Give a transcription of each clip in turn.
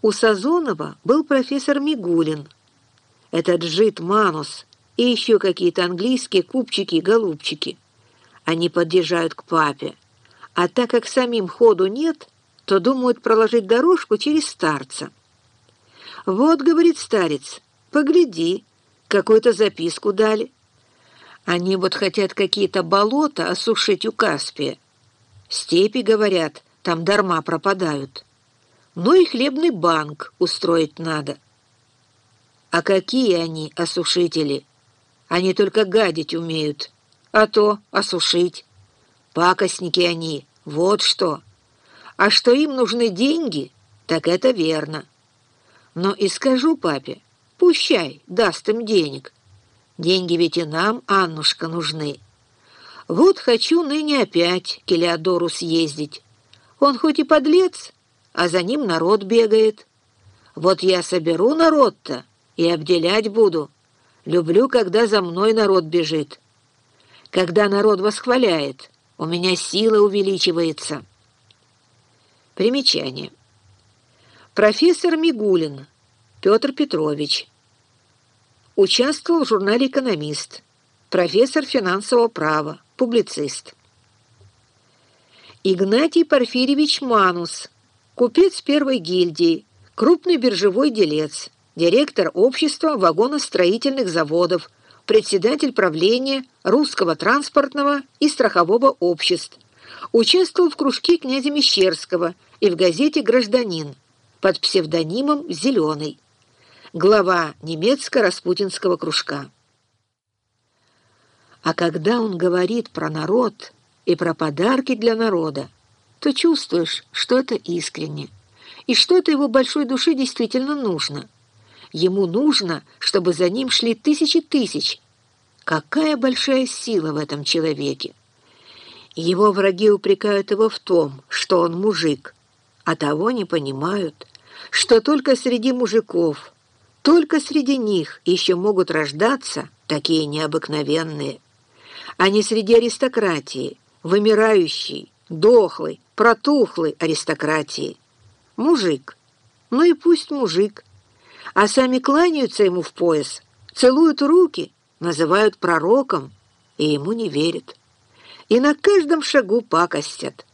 У Сазонова был профессор Мигулин, этот жид Манус и еще какие-то английские купчики и голубчики. Они подъезжают к папе, а так как самим ходу нет, то думают проложить дорожку через старца. «Вот, — говорит старец, — погляди, какую-то записку дали. Они вот хотят какие-то болота осушить у Каспия. Степи, говорят, там дарма пропадают. Ну и хлебный банк устроить надо. А какие они осушители? Они только гадить умеют, а то осушить. Пакостники они, вот что. А что им нужны деньги, так это верно. Но и скажу папе, пущай, даст им денег. Деньги ведь и нам, Аннушка, нужны. Вот хочу ныне опять к Элеодору съездить. Он хоть и подлец, а за ним народ бегает. Вот я соберу народ-то и обделять буду. Люблю, когда за мной народ бежит. Когда народ восхваляет, у меня сила увеличивается. Примечание. Профессор Мигулин Петр Петрович. Участвовал в журнале «Экономист». Профессор финансового права, публицист. Игнатий Порфирьевич Манус, купец первой гильдии, крупный биржевой делец, директор общества вагоностроительных заводов, председатель правления русского транспортного и страхового обществ. Участвовал в кружке князя Мещерского и в газете «Гражданин» под псевдонимом «Зеленый», глава немецко-распутинского кружка. А когда он говорит про народ и про подарки для народа, то чувствуешь, что это искренне, и что это его большой душе действительно нужно. Ему нужно, чтобы за ним шли тысячи тысяч. Какая большая сила в этом человеке! Его враги упрекают его в том, что он мужик, а того не понимают, что только среди мужиков, только среди них еще могут рождаться такие необыкновенные, а не среди аристократии, вымирающей, дохлой, протухлой аристократии. Мужик, ну и пусть мужик, а сами кланяются ему в пояс, целуют руки, называют пророком, и ему не верят. И на каждом шагу пакостят.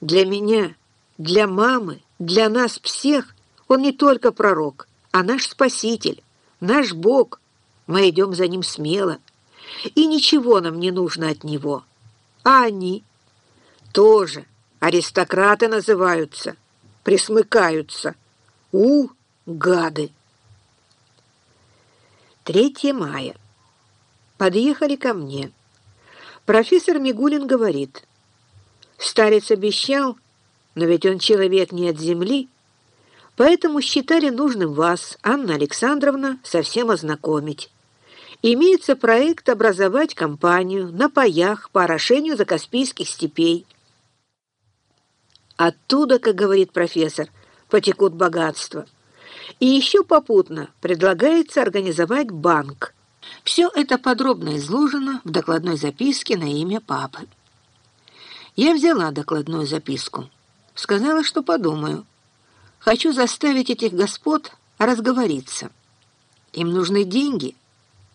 Для меня, для мамы, для нас всех он не только пророк, а наш Спаситель, наш Бог. Мы идем за Ним смело, и ничего нам не нужно от Него. А они тоже аристократы называются, присмыкаются. У, гады! 3 мая. Подъехали ко мне. Профессор Мигулин говорит, «Старец обещал, но ведь он человек не от земли, поэтому считали нужным вас, Анна Александровна, совсем ознакомить. Имеется проект образовать компанию на паях по орошению закаспийских степей. Оттуда, как говорит профессор, потекут богатства. И еще попутно предлагается организовать банк. Все это подробно изложено в докладной записке на имя папы. Я взяла докладную записку. Сказала, что подумаю. Хочу заставить этих господ разговориться. Им нужны деньги,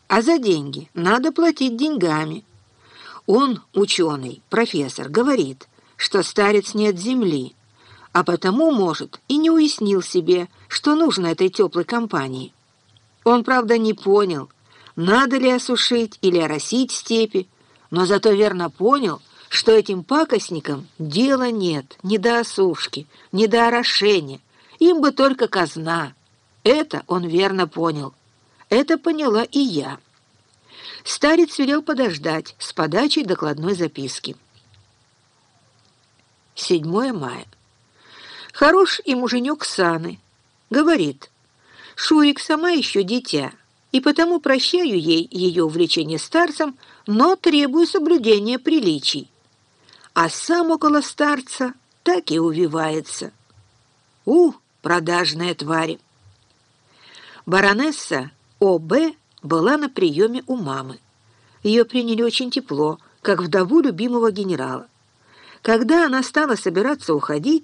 а за деньги надо платить деньгами. Он, ученый, профессор, говорит, что старец не от земли, а потому, может, и не уяснил себе, что нужно этой теплой компании. Он, правда, не понял, надо ли осушить или оросить степи, но зато верно понял, что этим пакостникам дела нет ни до осушки, ни до орошения, им бы только казна. Это он верно понял. Это поняла и я. Старец велел подождать с подачей докладной записки. 7 мая. Хорош и муженек Саны. Говорит, Шурик сама еще дитя, и потому прощаю ей ее увлечение старцем, но требую соблюдения приличий. А сам около старца так и увивается. У, продажная тварь! Баронесса О.Б. была на приеме у мамы. Ее приняли очень тепло, как вдову любимого генерала. Когда она стала собираться уходить,